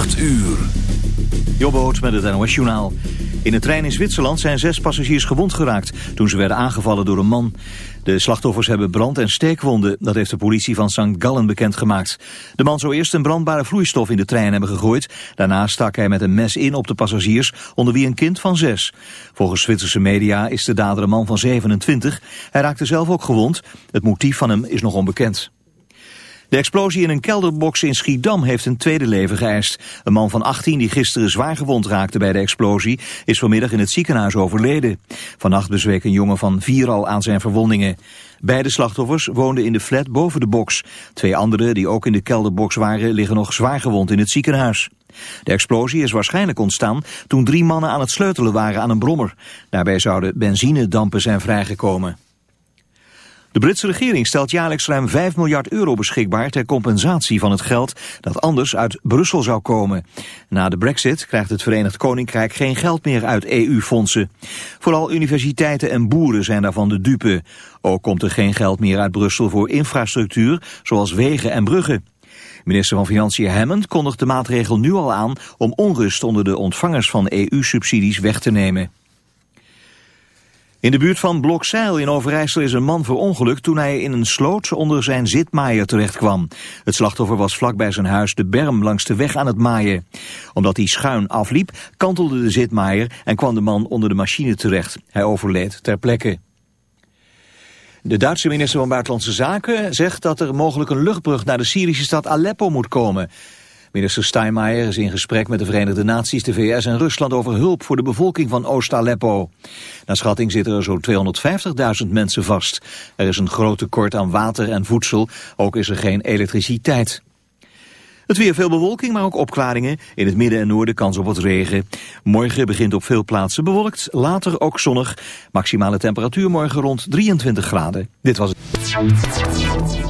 8 uur. Jobboot met het NOS Journaal. In een trein in Zwitserland zijn zes passagiers gewond geraakt toen ze werden aangevallen door een man. De slachtoffers hebben brand- en steekwonden, dat heeft de politie van St. Gallen bekendgemaakt. De man zou eerst een brandbare vloeistof in de trein hebben gegooid. Daarna stak hij met een mes in op de passagiers, onder wie een kind van zes. Volgens Zwitserse media is de dader een man van 27. Hij raakte zelf ook gewond. Het motief van hem is nog onbekend. De explosie in een kelderbox in Schiedam heeft een tweede leven geëist. Een man van 18 die gisteren zwaar gewond raakte bij de explosie... is vanmiddag in het ziekenhuis overleden. Vannacht bezweek een jongen van vier al aan zijn verwondingen. Beide slachtoffers woonden in de flat boven de box. Twee anderen die ook in de kelderbox waren... liggen nog zwaar gewond in het ziekenhuis. De explosie is waarschijnlijk ontstaan toen drie mannen aan het sleutelen waren aan een brommer. Daarbij zouden benzinedampen zijn vrijgekomen. De Britse regering stelt jaarlijks ruim 5 miljard euro beschikbaar ter compensatie van het geld dat anders uit Brussel zou komen. Na de brexit krijgt het Verenigd Koninkrijk geen geld meer uit EU-fondsen. Vooral universiteiten en boeren zijn daarvan de dupe. Ook komt er geen geld meer uit Brussel voor infrastructuur, zoals wegen en bruggen. Minister van Financiën Hammond kondigt de maatregel nu al aan om onrust onder de ontvangers van EU-subsidies weg te nemen. In de buurt van Blokzeil in Overijssel is een man verongelukt toen hij in een sloot onder zijn zitmaaier terechtkwam. Het slachtoffer was vlakbij zijn huis de berm langs de weg aan het maaien. Omdat hij schuin afliep, kantelde de zitmaaier en kwam de man onder de machine terecht. Hij overleed ter plekke. De Duitse minister van Buitenlandse Zaken zegt dat er mogelijk een luchtbrug naar de Syrische stad Aleppo moet komen. Minister Steinmeier is in gesprek met de Verenigde Naties, de VS en Rusland over hulp voor de bevolking van Oost-Aleppo. Naar schatting zitten er zo'n 250.000 mensen vast. Er is een groot tekort aan water en voedsel, ook is er geen elektriciteit. Het weer veel bewolking, maar ook opklaringen. In het midden en noorden kans op wat regen. Morgen begint op veel plaatsen bewolkt, later ook zonnig. Maximale temperatuur morgen rond 23 graden. Dit was het.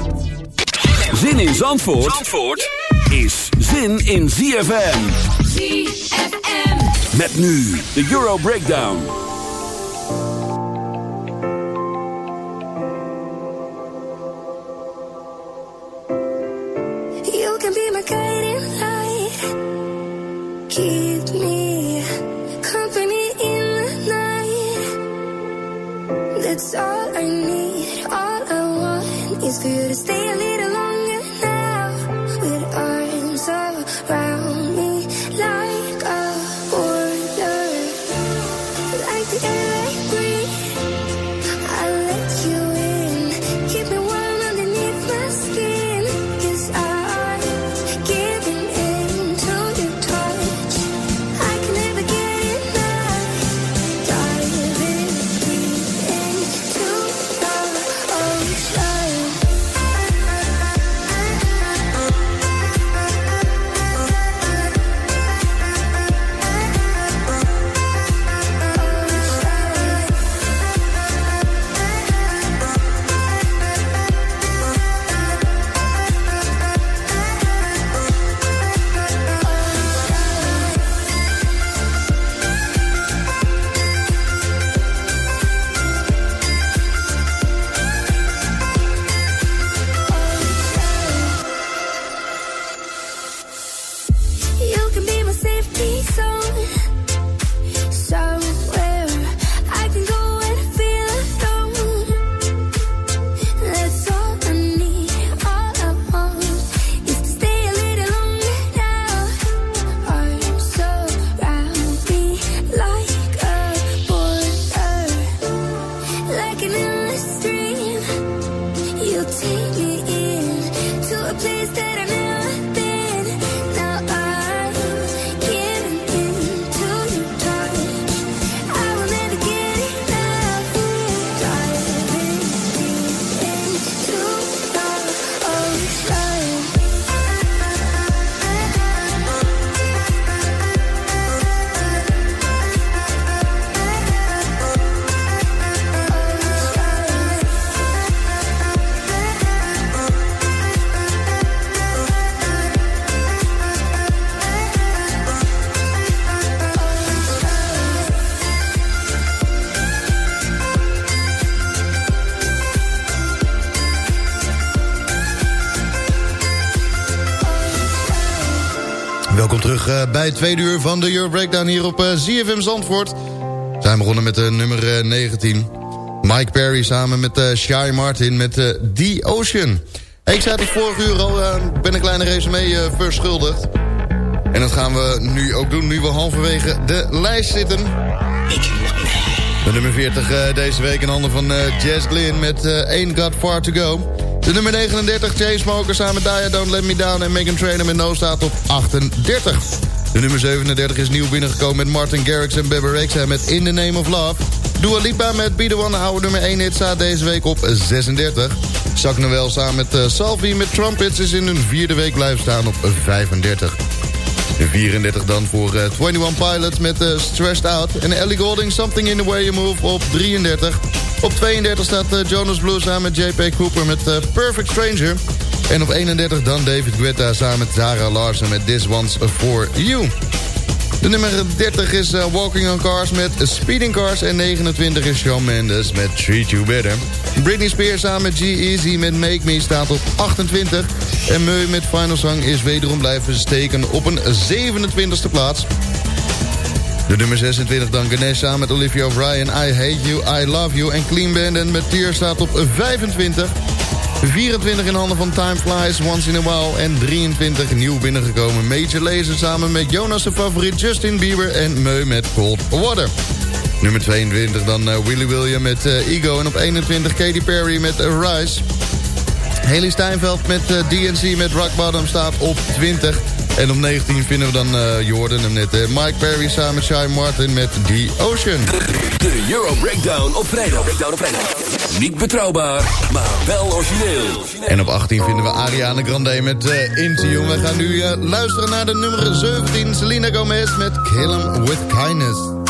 Zin in Zandvoort, Zandvoort is zin in ZFM. ZFM. Met nu de Euro Breakdown. You can be my guiding light. Keep me company in the night. That's all I need. All I want is for you to stay a bij het tweede uur van de Euro Breakdown hier op uh, ZFM Zandvoort. We zijn begonnen met de nummer uh, 19. Mike Perry samen met uh, Martin met The Ocean. ik zei het vorige uur al, ik ben een kleine resume verschuldigd. En dat gaan we nu ook doen, nu we halverwege de lijst zitten. De nummer 40 deze week in handen van Jazz Glynn met Ain't Got Far To Go. De nummer 39, Chainsmokers samen met Daya Don't Let Me Down... en Megan Trainor met No staat op 38. De nummer 37 is nieuw binnengekomen met Martin Garrix en Bebe Rexha met In The Name of Love. Dua Lipa met Be The One, oude nummer 1 hit, staat deze week op 36. Zak Noel samen met uh, Salvi met Trumpets is in hun vierde week blijven staan op 35. De 34 dan voor uh, 21 Pilots met uh, Stressed Out. En Ellie Golding Something In The Way You Move op 33. Op 32 staat Jonas Blue samen met JP Cooper met Perfect Stranger. En op 31 dan David Guetta samen met Zara Larsen met This One's For You. De nummer 30 is uh, Walking on Cars met Speeding Cars. En 29 is Shawn Mendes met Treat You Better. Britney Spears samen met G-Eazy met Make Me staat op 28. En Meu met Final Song is wederom blijven steken op een 27e plaats. De nummer 26 dan Ganesh samen met Olivia O'Brien. I Hate You, I Love You. En Clean Bandit met Tear staat op 25. 24 in handen van Time Flies, Once in a While. En 23 nieuw binnengekomen Major Lazer samen met Jonas' favoriet Justin Bieber en Meu met Cold Water. Nummer 22 dan uh, Willy William met uh, Ego. En op 21 Katy Perry met uh, Rise. Haley Steinfeld met uh, DNC met Rock Bottom staat op 20. En op 19 vinden we dan, hoorde hem net, Mike Perry samen met Martin met The Ocean. De Euro Breakdown op vrijdag. Breakdown op vrijdag. Niet betrouwbaar, maar wel origineel. En op 18 vinden we Ariana Grande met uh, Intune. We gaan nu uh, luisteren naar de nummer 17, Selena Gomez met Kill 'Em With Kindness.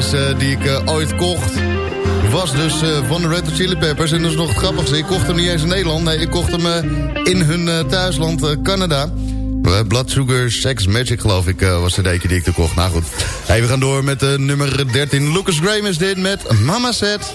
Cd'tjes die ik ooit kocht was dus van de Red Chili Peppers. En dat is nog het grappigste. Ik kocht hem niet eens in Nederland. Nee, ik kocht hem in hun thuisland Canada. Blood Sugar Sex Magic, geloof ik, was de deken die ik er kocht. Nou goed. Hey, we gaan door met nummer 13. Lucas Graham is dit met Mama Said.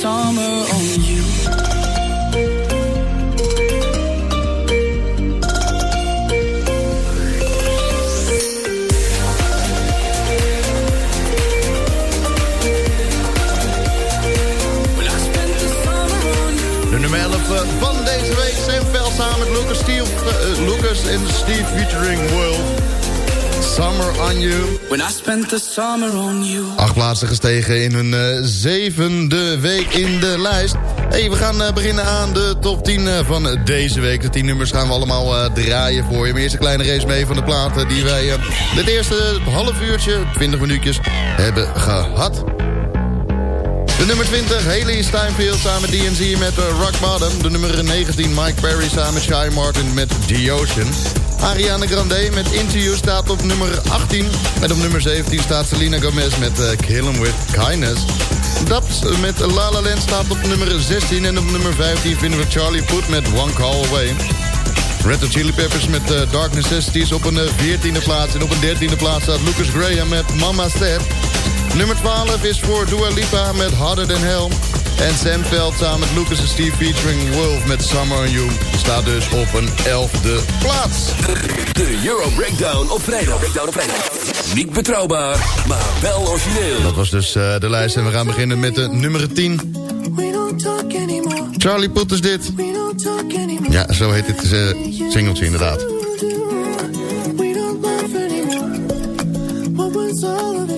Summer. De nummer 11 eh, van deze week. Sam Veld samen met Lucas, Steve, eh, Lucas en Steve featuring World. Summer on You. When I spent the summer on you. Acht plaatsen gestegen in hun eh, zevende week in de lijst. Hey, we gaan eh, beginnen aan de top 10 eh, van deze week. De 10 nummers gaan we allemaal draaien voor je. Maar eerst een kleine race mee van de platen die wij dit eerste half uurtje, 20 minuutjes, hebben gehad. Nummer 20, Haley Steinfeld samen DNZ met eh, Rock Bottom. De nummer 19, Mike Perry samen Shy Martin met The Ocean. Ariana Grande met You staat op nummer 18. En op nummer 17 staat Selena Gomez met eh, Kill 'Em With Kindness. Daps met La La Land staat op nummer 16. En op nummer 15 vinden we Charlie Puth met One Call Away. Red Hot Chili Peppers met uh, Dark Necessities op een eh, 14e plaats. En op een 13e plaats staat Lucas Graham met Mama Said. Nummer 12 is voor Dua Lipa met Harder Than Hell. En Sam Veld samen met Lucas en Steve featuring Wolf met Summer on You... staat dus op een 11e plaats. De Euro Breakdown op vrijdag. Breakdown op vrijdag. Niet betrouwbaar, maar wel origineel. Dat was dus eh, de lijst en we gaan beginnen met de nummer 10. We don't talk anymore. Charlie Puth is dit. We don't talk anymore. Ja, zo heet dit uh, singeltje inderdaad. We don't love anymore. What was all of it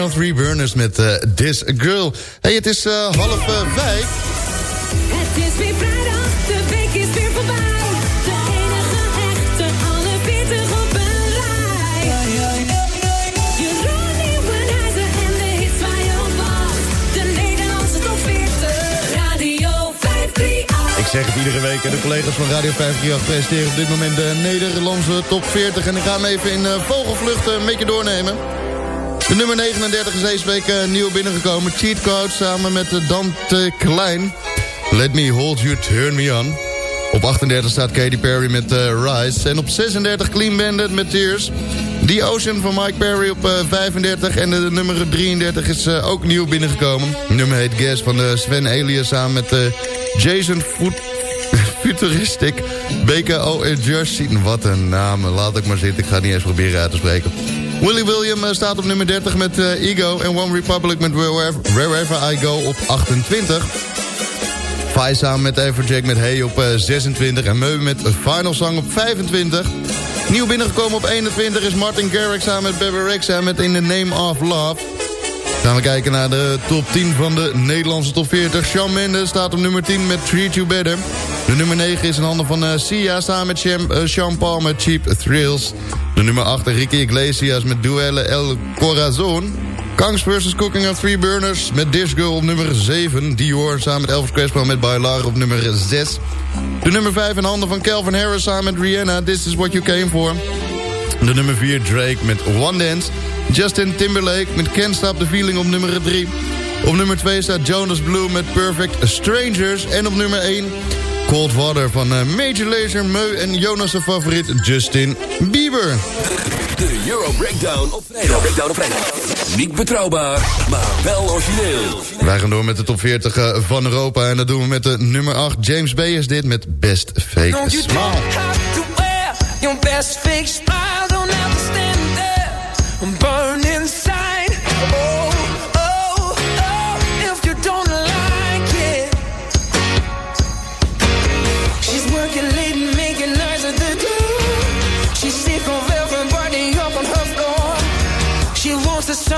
On Three Burners met eh, This Girl. Hey, het is eh, half eh, vijf. Het is weer vrijdag, de week is weer voorbij. De enige echte, alle 40 op een rij. Jeroen Nieuwenhuizen en de hits waar je op wacht. De Nederlandse top 40, Radio 538. Ik zeg het iedere week. en De collega's van Radio 538 presenteren op dit moment de Nederlandse top 40. En ik ga hem even in eh, vogelvlucht eh, een beetje doornemen. De nummer 39 is deze week eh, nieuw binnengekomen. Cheat Code samen met eh, Dante Klein. Let Me Hold You, Turn Me On. Op 38 staat Katy Perry met eh, Rise. En op 36 Clean Bandit met Tears. The Ocean van Mike Perry op eh, 35. En de nummer 33 is ook nieuw binnengekomen. Nummer heet Guess van Sven Elias samen met Jason Foot... Futuristic BKO Jersey. Wat een naam, laat ik maar zitten. Ik ga het niet eens proberen uit te spreken. Willy William eh, staat op nummer 30 met uh, Ego. En One Republic met Wherever, I Go op 28. Fai samen met Everjack met Hey op 26. En Meu met Final Song op 25. Nieuw binnengekomen op 21 is Martin Garrix samen met Bebe Rexha met In the Name of Love. Gaan we kijken naar de top 10 van de Nederlandse top 40. Shawn Mendes staat op nummer 10 met Treat You Better. De nummer 9 is in handen van uh, Sia samen met Sean, uh, Sean Paul met Cheap Thrills. De nummer 8 Ricky Iglesias met Duelle El Corazon. Kangs vs. Cooking on Three Burners met Dish Girl op nummer 7. Dior samen met Elvis Crespo met Bailar op nummer 6. De nummer 5 in handen van Calvin Harris samen met Rihanna. This is what you came for. De nummer 4 Drake met One Dance. Justin Timberlake met Can't Stop the Feeling op nummer 3. Op nummer 2 staat Jonas Blue met Perfect Strangers. En op nummer 1 Cold Water van uh, Major Lazer, Meu en Jonas' favoriet Justin Bieber. De Euro Breakdown op vrijdag. Breakdown op vrijdag. Niet betrouwbaar, maar wel origineel. Wij gaan door met de top 40 uh, van Europa. En dat doen we met de nummer 8. James Bay is dit met Best Fake Smile.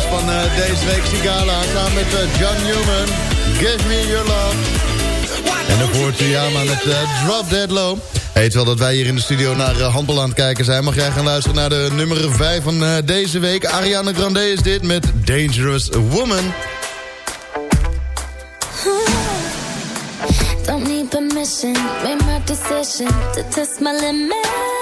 van eh, deze week Sigala. Samen met eh, John Newman. Give me your love. En dan hoort Yama met eh, Drop Dead Low. Heet wel dat wij hier in de studio naar handbal aan het kijken zijn... mag jij gaan luisteren naar de nummer 5 van deze week. Ariana Grande is dit met Dangerous Woman. Hmm. Don't need permission, make my decision to test my limits.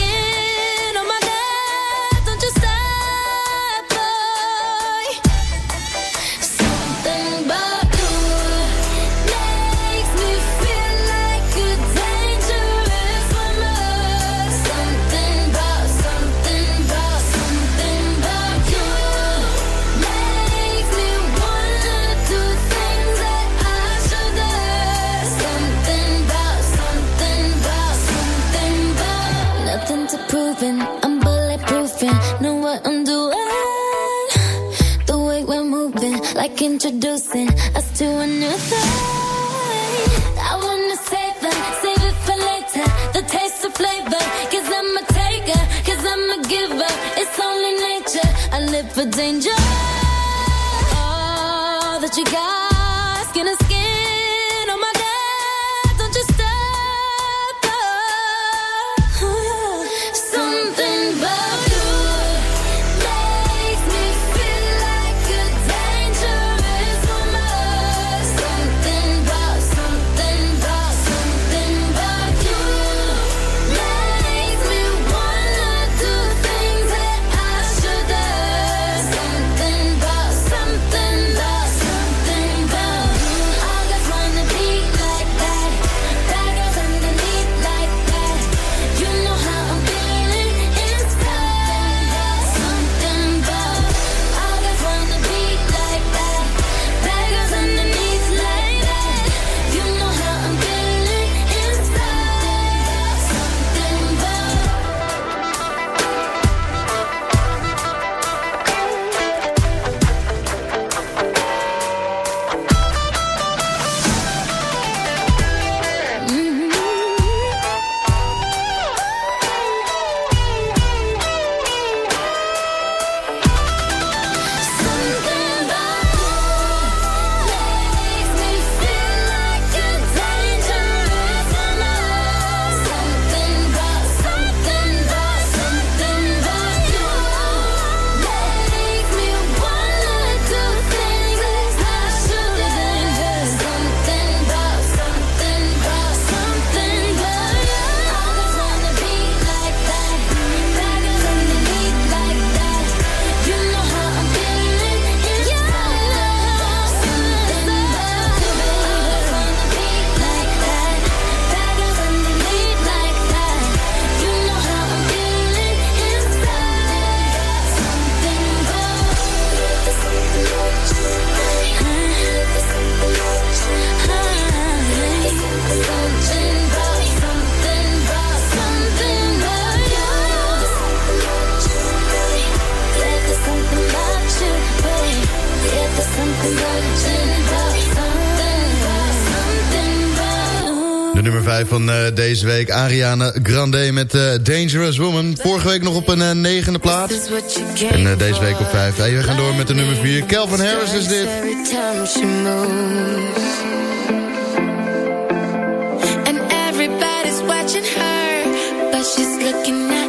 introducing us to a new thing. I wanna save it, save it for later. The taste of I'm a I'm a giver. It's only nature. I live for danger. All that you got. De nummer 5 van uh, deze week, Ariana Grande met uh, Dangerous Woman. Vorige week nog op een uh, negende plaats. En deze week op 5. Hey, we gaan door met de nummer 4. Calvin Harris is dit. And everybody's watching her, but she's looking at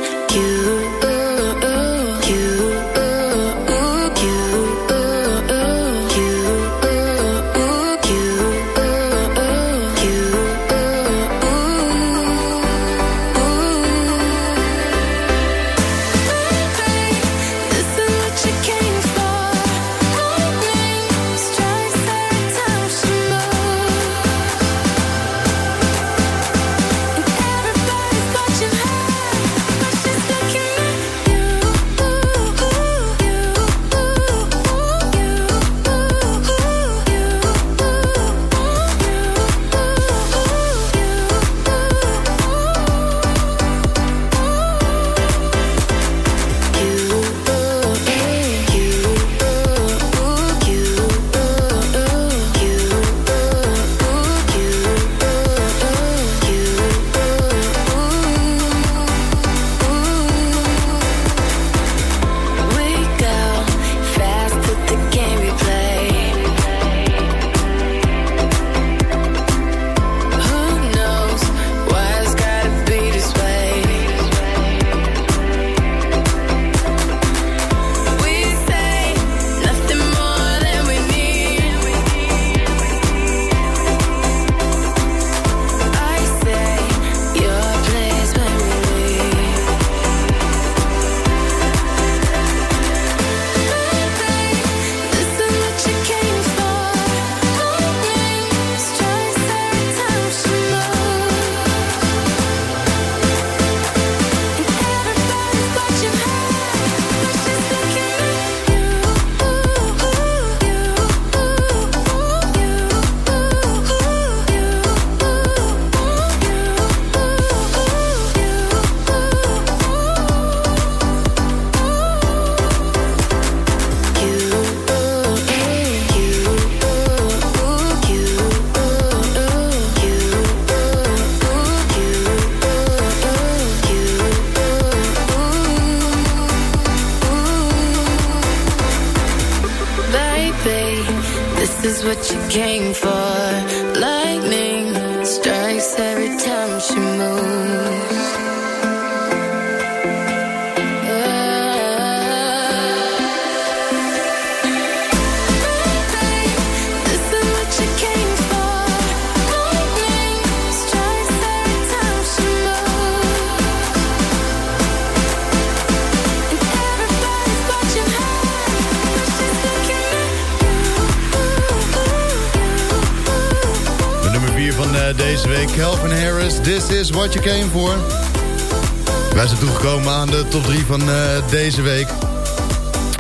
top 3 van uh, deze week.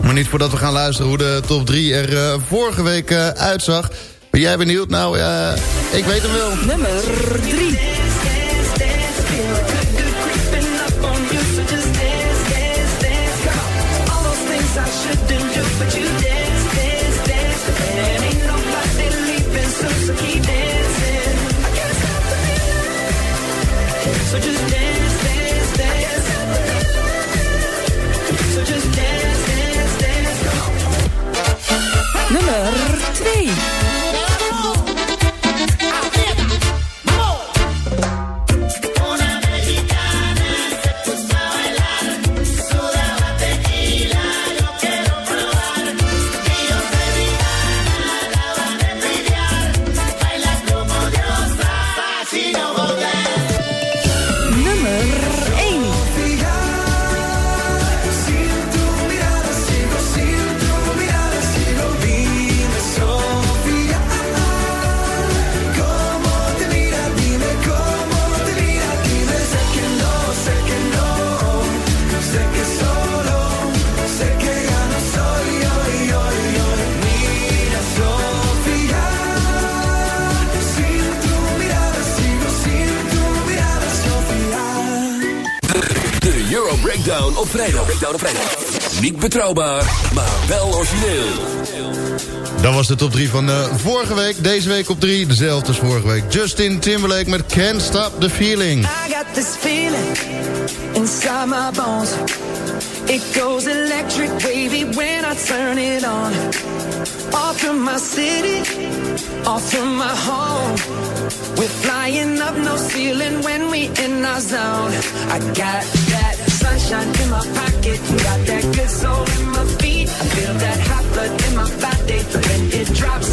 Maar niet voordat we gaan luisteren hoe de top 3 er uh, vorige week uh, uitzag. Ben jij benieuwd? Nou, ik weet hem wel. Nummer 3. Betrouwbaar, maar wel origineel. Dat was de top 3 van uh, vorige week. Deze week op 3, dezelfde als vorige week. Justin Timberlake met Can't Stop the Feeling. I got this feeling inside my bones. It goes electric wavy when I turn it on. Off from my city, off from my home. We're flying up no ceiling when we in our zone. I got that sunshine in my pocket. Got that good soul in my feet. I feel that hot blood in my body when it drops.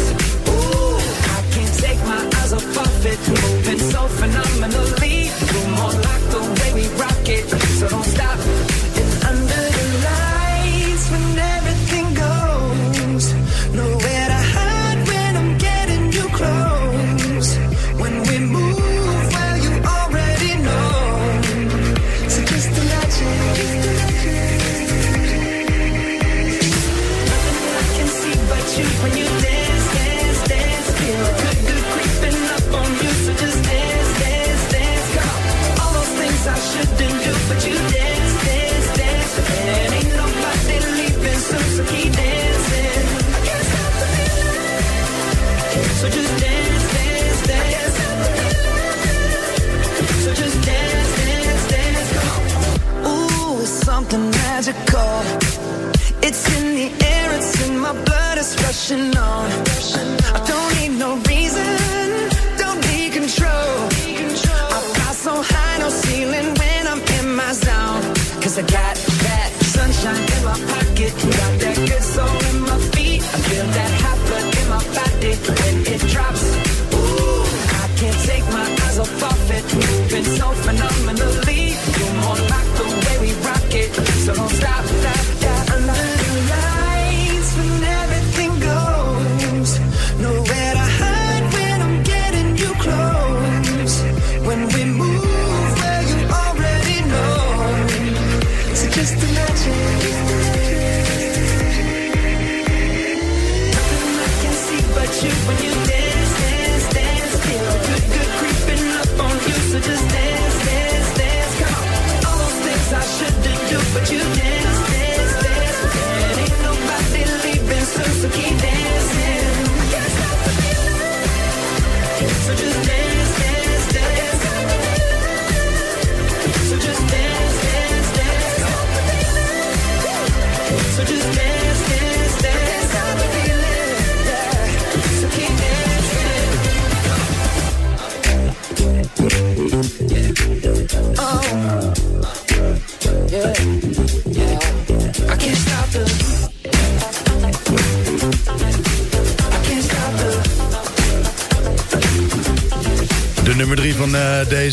but you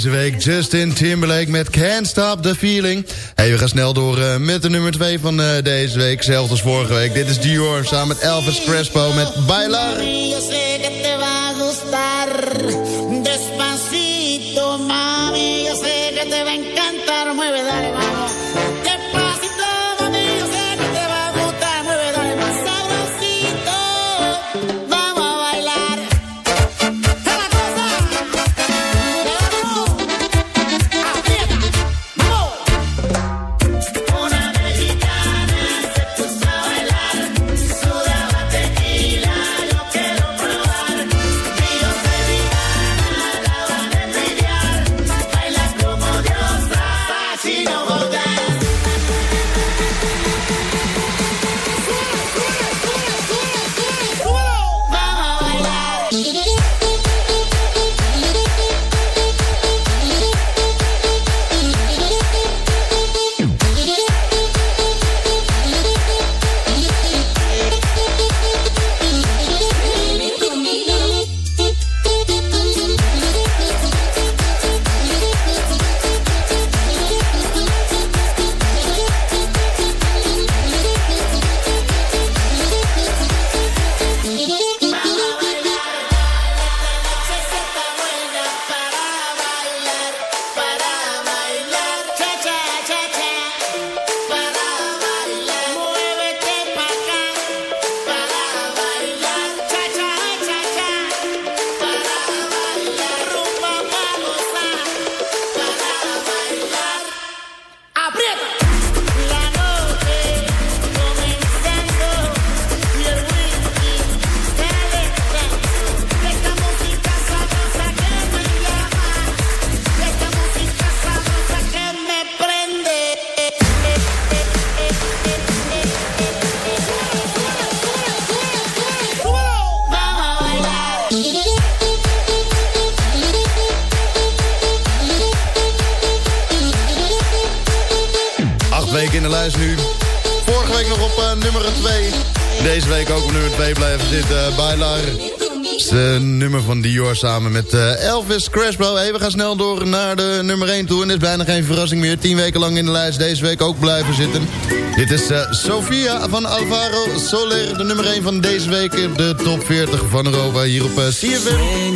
deze week Justin Timberlake met Can't Stop the Feeling. Hey, we gaan snel door eh, met de nummer 2 van eh, deze week. Zelfs als vorige week. Dit is Dior samen met Elvis Crespo met Bailar. met eh, Elvis Crashbro. Hey, we gaan snel door naar de nummer 1 toe. En is bijna geen verrassing meer. 10 weken lang in de lijst. Deze week ook blijven zitten. Dit is uh, Sofia van Alvaro Soler. De nummer 1 van deze week de top 40 van Europa. Hier op eh, uh, CFM.